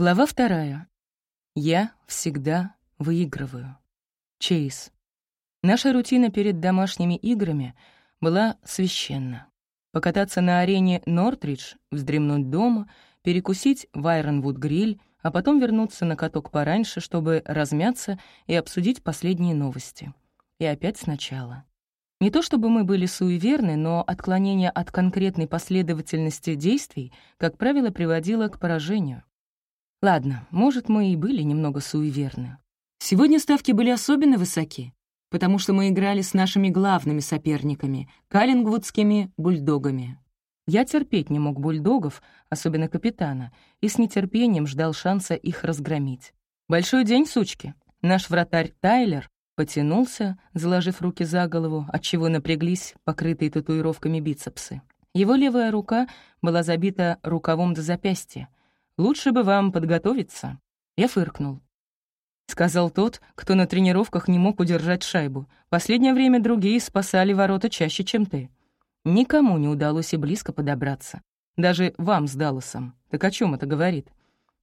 Глава вторая. Я всегда выигрываю. Чейз. Наша рутина перед домашними играми была священна. Покататься на арене Нортридж, вздремнуть дома, перекусить в Айронвуд-гриль, а потом вернуться на каток пораньше, чтобы размяться и обсудить последние новости. И опять сначала. Не то чтобы мы были суеверны, но отклонение от конкретной последовательности действий, как правило, приводило к поражению. Ладно, может, мы и были немного суеверны. Сегодня ставки были особенно высоки, потому что мы играли с нашими главными соперниками — каллингвудскими бульдогами. Я терпеть не мог бульдогов, особенно капитана, и с нетерпением ждал шанса их разгромить. Большой день, сучки. Наш вратарь Тайлер потянулся, заложив руки за голову, отчего напряглись покрытые татуировками бицепсы. Его левая рука была забита рукавом до запястья — Лучше бы вам подготовиться». Я фыркнул. Сказал тот, кто на тренировках не мог удержать шайбу. Последнее время другие спасали ворота чаще, чем ты. Никому не удалось и близко подобраться. Даже вам с Далласом. Так о чем это говорит?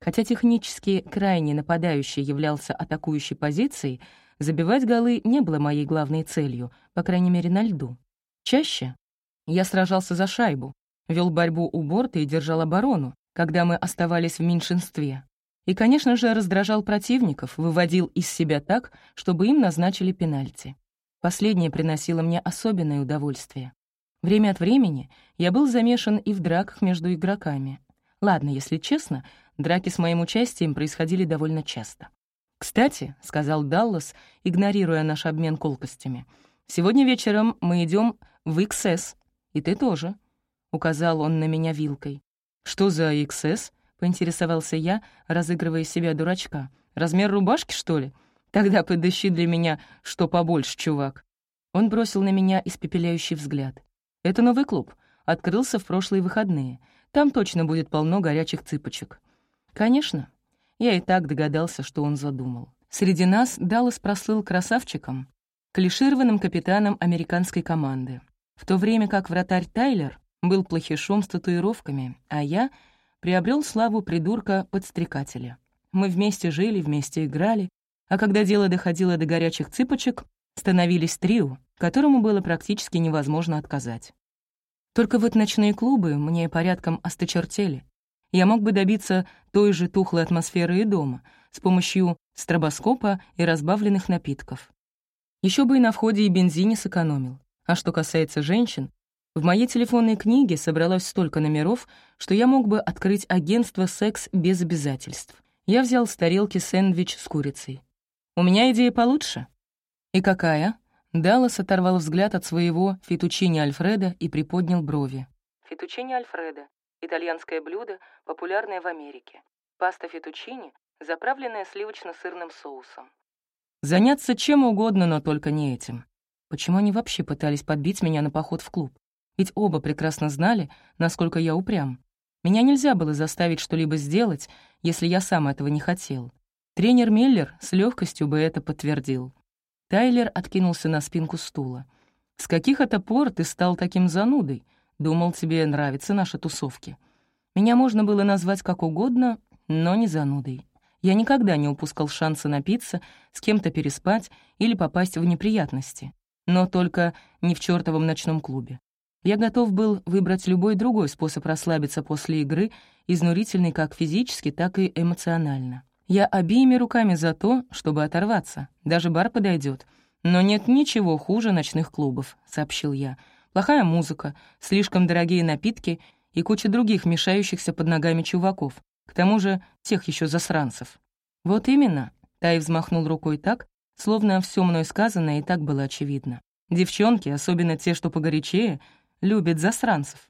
Хотя технически крайне нападающий являлся атакующей позицией, забивать голы не было моей главной целью, по крайней мере, на льду. Чаще я сражался за шайбу, вел борьбу у борта и держал оборону, когда мы оставались в меньшинстве. И, конечно же, раздражал противников, выводил из себя так, чтобы им назначили пенальти. Последнее приносило мне особенное удовольствие. Время от времени я был замешан и в драках между игроками. Ладно, если честно, драки с моим участием происходили довольно часто. «Кстати», — сказал Даллас, игнорируя наш обмен колкостями, «сегодня вечером мы идем в XS, и ты тоже», — указал он на меня вилкой. «Что за XS?» — поинтересовался я, разыгрывая себя дурачка. «Размер рубашки, что ли? Тогда подыщи для меня что побольше, чувак». Он бросил на меня испепеляющий взгляд. «Это новый клуб. Открылся в прошлые выходные. Там точно будет полно горячих цыпочек». «Конечно». Я и так догадался, что он задумал. Среди нас Даллас прослыл красавчиком, клишированным капитаном американской команды, в то время как вратарь Тайлер был плохишом с татуировками, а я приобрел славу придурка-подстрекателя. Мы вместе жили, вместе играли, а когда дело доходило до горячих цыпочек, становились трио, которому было практически невозможно отказать. Только вот ночные клубы мне порядком осточертели. Я мог бы добиться той же тухлой атмосферы и дома с помощью стробоскопа и разбавленных напитков. Еще бы и на входе и бензине сэкономил. А что касается женщин, в моей телефонной книге собралось столько номеров, что я мог бы открыть агентство «Секс без обязательств». Я взял с тарелки сэндвич с курицей. «У меня идея получше». «И какая?» Даллас оторвал взгляд от своего фетучини Альфреда и приподнял брови. Фетучини Альфреда — итальянское блюдо, популярное в Америке. Паста фетучини, заправленная сливочно-сырным соусом. Заняться чем угодно, но только не этим. Почему они вообще пытались подбить меня на поход в клуб? Ведь оба прекрасно знали, насколько я упрям. Меня нельзя было заставить что-либо сделать, если я сам этого не хотел. Тренер Миллер с легкостью бы это подтвердил. Тайлер откинулся на спинку стула. «С каких это пор ты стал таким занудой? Думал, тебе нравятся наши тусовки. Меня можно было назвать как угодно, но не занудой. Я никогда не упускал шанса напиться, с кем-то переспать или попасть в неприятности. Но только не в чертовом ночном клубе. Я готов был выбрать любой другой способ расслабиться после игры, изнурительный как физически, так и эмоционально. Я обеими руками за то, чтобы оторваться. Даже бар подойдет. Но нет ничего хуже ночных клубов, сообщил я. Плохая музыка, слишком дорогие напитки и куча других мешающихся под ногами чуваков. К тому же тех еще засранцев. Вот именно. Тай взмахнул рукой так, словно все мной сказанное и так было очевидно. Девчонки, особенно те, что погорячее, любит засранцев».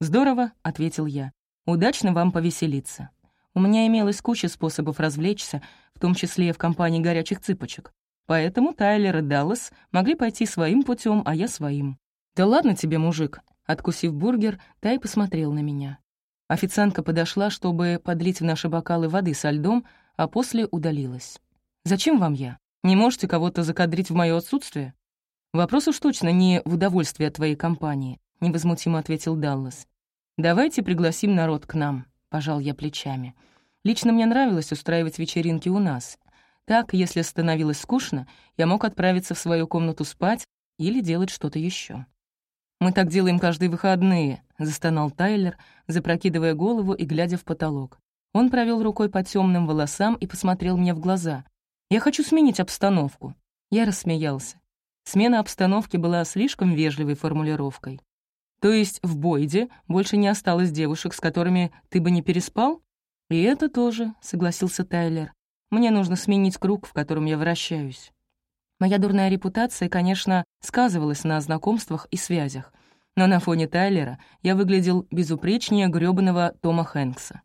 «Здорово», — ответил я. «Удачно вам повеселиться. У меня имелось куча способов развлечься, в том числе в компании горячих цыпочек. Поэтому Тайлер и Даллас могли пойти своим путем, а я своим. «Да ладно тебе, мужик!» Откусив бургер, Тай посмотрел на меня. Официантка подошла, чтобы подлить в наши бокалы воды со льдом, а после удалилась. «Зачем вам я? Не можете кого-то закадрить в мое отсутствие?» «Вопрос уж точно не в удовольствии от твоей компании. — невозмутимо ответил Даллас. «Давайте пригласим народ к нам», — пожал я плечами. Лично мне нравилось устраивать вечеринки у нас. Так, если становилось скучно, я мог отправиться в свою комнату спать или делать что-то еще. «Мы так делаем каждые выходные», — застонал Тайлер, запрокидывая голову и глядя в потолок. Он провел рукой по темным волосам и посмотрел мне в глаза. «Я хочу сменить обстановку». Я рассмеялся. Смена обстановки была слишком вежливой формулировкой. «То есть в Бойде больше не осталось девушек, с которыми ты бы не переспал?» «И это тоже», — согласился Тайлер. «Мне нужно сменить круг, в котором я вращаюсь». Моя дурная репутация, конечно, сказывалась на знакомствах и связях, но на фоне Тайлера я выглядел безупречнее грёбаного Тома Хэнкса.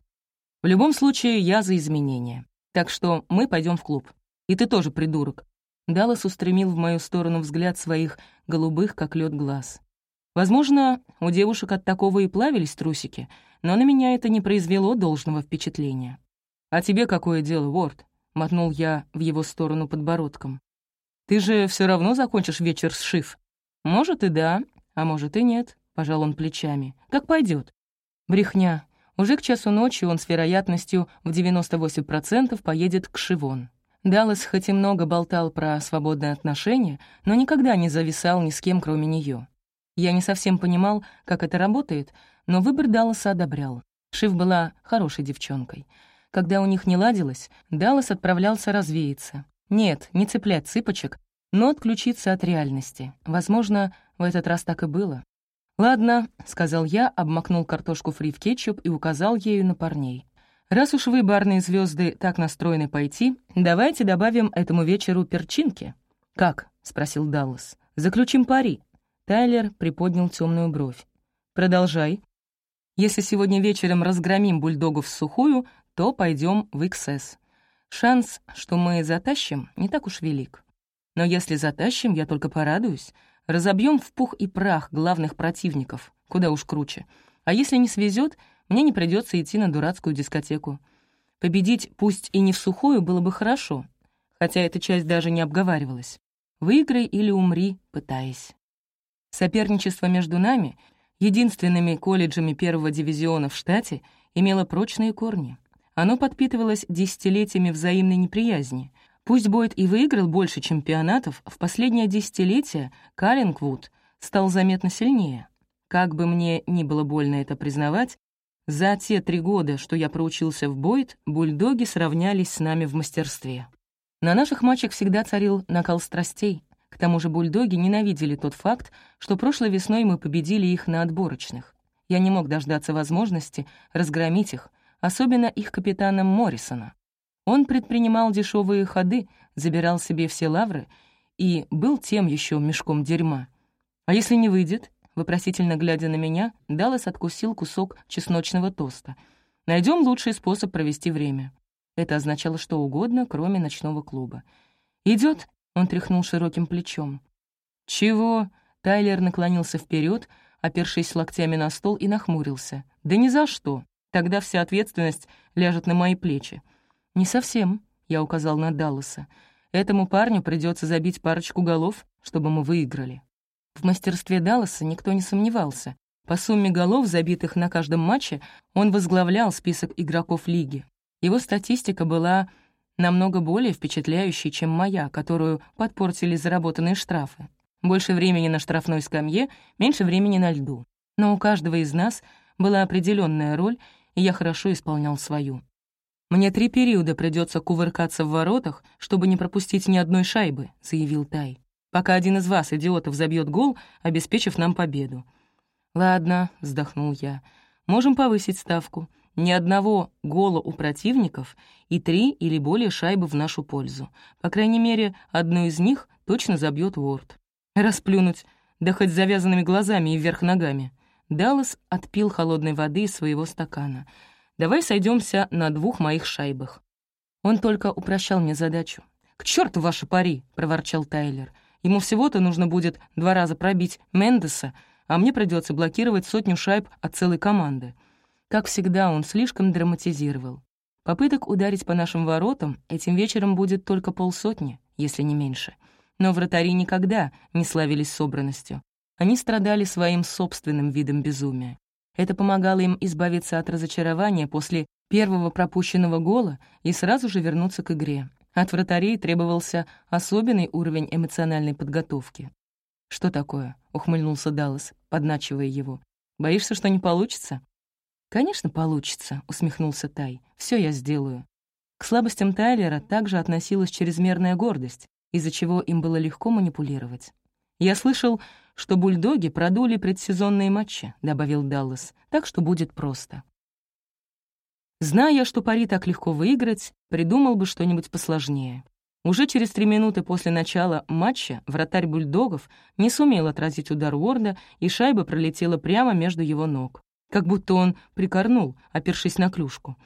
В любом случае, я за изменения. Так что мы пойдем в клуб. И ты тоже придурок». Даллас устремил в мою сторону взгляд своих голубых, как лед глаз. Возможно, у девушек от такого и плавились трусики, но на меня это не произвело должного впечатления. «А тебе какое дело, Уорд?» — мотнул я в его сторону подбородком. «Ты же все равно закончишь вечер с Шиф». «Может и да, а может и нет», — пожал он плечами. «Как пойдет. «Брехня. Уже к часу ночи он с вероятностью в 98% поедет к Шивон. Даллас хоть и много болтал про свободные отношения, но никогда не зависал ни с кем, кроме нее. Я не совсем понимал, как это работает, но выбор Далласа одобрял. Шив была хорошей девчонкой. Когда у них не ладилось, Даллас отправлялся развеяться. Нет, не цеплять цыпочек, но отключиться от реальности. Возможно, в этот раз так и было. «Ладно», — сказал я, обмакнул картошку фри в кетчуп и указал ею на парней. «Раз уж вы, барные звезды, так настроены пойти, давайте добавим этому вечеру перчинки». «Как?» — спросил Даллас. «Заключим пари». Тайлер приподнял темную бровь. «Продолжай. Если сегодня вечером разгромим бульдогов в сухую, то пойдем в XS. Шанс, что мы затащим, не так уж велик. Но если затащим, я только порадуюсь. Разобьем в пух и прах главных противников, куда уж круче. А если не свезет, мне не придется идти на дурацкую дискотеку. Победить, пусть и не в сухую, было бы хорошо, хотя эта часть даже не обговаривалась. Выиграй или умри, пытаясь. Соперничество между нами, единственными колледжами первого дивизиона в штате, имело прочные корни. Оно подпитывалось десятилетиями взаимной неприязни, Пусть Бойд и выиграл больше чемпионатов, в последнее десятилетие Каллингвуд стал заметно сильнее. Как бы мне ни было больно это признавать, за те три года, что я проучился в Бойд, бульдоги сравнялись с нами в мастерстве. На наших матчах всегда царил накал страстей. Тому же бульдоги ненавидели тот факт, что прошлой весной мы победили их на отборочных. Я не мог дождаться возможности разгромить их, особенно их капитана Моррисона. Он предпринимал дешевые ходы, забирал себе все лавры и был тем еще мешком дерьма. А если не выйдет, вопросительно глядя на меня, Даллас откусил кусок чесночного тоста. Найдем лучший способ провести время. Это означало что угодно, кроме ночного клуба. Идет, он тряхнул широким плечом. «Чего?» — Тайлер наклонился вперед, опершись локтями на стол и нахмурился. «Да ни за что. Тогда вся ответственность ляжет на мои плечи. «Не совсем», — я указал на Далласа. «Этому парню придется забить парочку голов, чтобы мы выиграли». В мастерстве Далласа никто не сомневался. По сумме голов, забитых на каждом матче, он возглавлял список игроков лиги. Его статистика была намного более впечатляющей, чем моя, которую подпортили заработанные штрафы. Больше времени на штрафной скамье, меньше времени на льду. Но у каждого из нас была определенная роль, и я хорошо исполнял свою. «Мне три периода придется кувыркаться в воротах, чтобы не пропустить ни одной шайбы», — заявил Тай. «Пока один из вас, идиотов, забьет гол, обеспечив нам победу». «Ладно», — вздохнул я, — «можем повысить ставку. Ни одного гола у противников и три или более шайбы в нашу пользу. По крайней мере, одну из них точно забьет Уорд. Расплюнуть, да хоть завязанными глазами и вверх ногами». Даллас отпил холодной воды из своего стакана — Давай сойдемся на двух моих шайбах». Он только упрощал мне задачу. «К черту ваши пари!» — проворчал Тайлер. «Ему всего-то нужно будет два раза пробить Мендеса, а мне придется блокировать сотню шайб от целой команды». Как всегда, он слишком драматизировал. Попыток ударить по нашим воротам этим вечером будет только полсотни, если не меньше. Но вратари никогда не славились собранностью. Они страдали своим собственным видом безумия. Это помогало им избавиться от разочарования после первого пропущенного гола и сразу же вернуться к игре. От вратарей требовался особенный уровень эмоциональной подготовки. «Что такое?» — ухмыльнулся Даллас, подначивая его. «Боишься, что не получится?» «Конечно, получится», — усмехнулся Тай. Все я сделаю». К слабостям Тайлера также относилась чрезмерная гордость, из-за чего им было легко манипулировать. «Я слышал, что бульдоги продули предсезонные матчи», — добавил Даллас, «так что будет просто». Зная, что пари так легко выиграть, придумал бы что-нибудь посложнее. Уже через три минуты после начала матча вратарь бульдогов не сумел отразить удар Уорда, и шайба пролетела прямо между его ног, как будто он прикорнул, опершись на клюшку.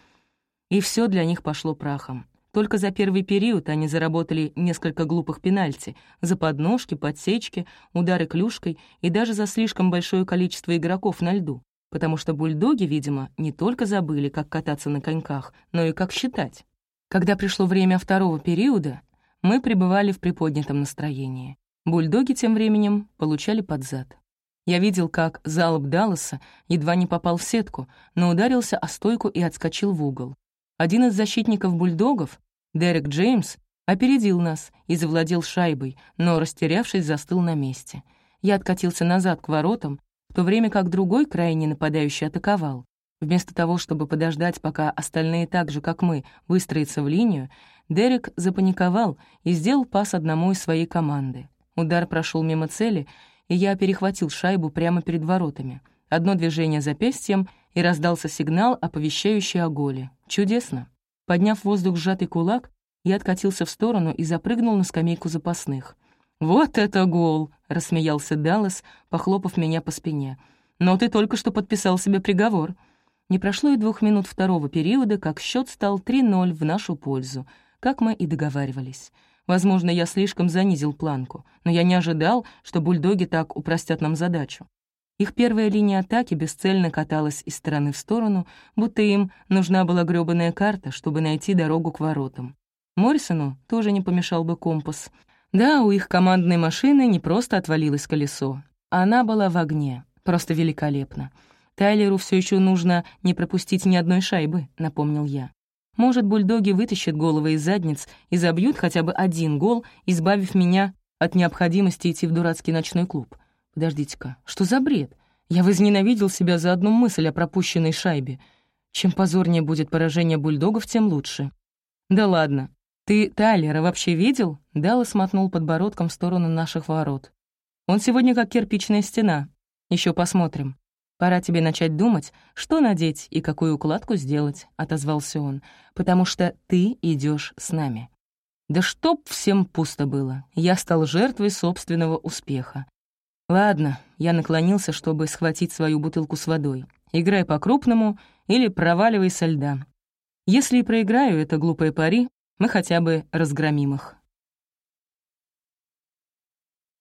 И все для них пошло прахом. Только за первый период они заработали несколько глупых пенальти, за подножки, подсечки, удары клюшкой и даже за слишком большое количество игроков на льду, потому что бульдоги, видимо, не только забыли, как кататься на коньках, но и как считать. Когда пришло время второго периода, мы пребывали в приподнятом настроении. Бульдоги тем временем получали под зад. Я видел, как залп Далласа едва не попал в сетку, но ударился о стойку и отскочил в угол. Один из защитников бульдогов, Дерек Джеймс опередил нас и завладел шайбой, но, растерявшись, застыл на месте. Я откатился назад к воротам, в то время как другой крайне нападающий атаковал. Вместо того, чтобы подождать, пока остальные так же, как мы, выстроятся в линию, Дерек запаниковал и сделал пас одному из своей команды. Удар прошел мимо цели, и я перехватил шайбу прямо перед воротами. Одно движение запястьем, и раздался сигнал, оповещающий о голе. Чудесно. Подняв в воздух сжатый кулак, я откатился в сторону и запрыгнул на скамейку запасных. «Вот это гол!» — рассмеялся Даллас, похлопав меня по спине. «Но ты только что подписал себе приговор». Не прошло и двух минут второго периода, как счет стал 3-0 в нашу пользу, как мы и договаривались. Возможно, я слишком занизил планку, но я не ожидал, что бульдоги так упростят нам задачу. Их первая линия атаки бесцельно каталась из стороны в сторону, будто им нужна была грёбаная карта, чтобы найти дорогу к воротам. Моррисону тоже не помешал бы компас. Да, у их командной машины не просто отвалилось колесо. Она была в огне. Просто великолепно. Тайлеру все еще нужно не пропустить ни одной шайбы, напомнил я. Может, бульдоги вытащат головы из задниц и забьют хотя бы один гол, избавив меня от необходимости идти в дурацкий ночной клуб. Подождите-ка, что за бред? Я возненавидел себя за одну мысль о пропущенной шайбе. Чем позорнее будет поражение бульдогов, тем лучше. Да ладно. Ты Тайлера вообще видел? Далла смотнул подбородком в сторону наших ворот. Он сегодня как кирпичная стена. Еще посмотрим. «Пора тебе начать думать, что надеть и какую укладку сделать», — отозвался он, «потому что ты идешь с нами». Да чтоб всем пусто было, я стал жертвой собственного успеха. Ладно, я наклонился, чтобы схватить свою бутылку с водой. Играй по-крупному или проваливай со льда. Если и проиграю это глупое пари, мы хотя бы разгромим их.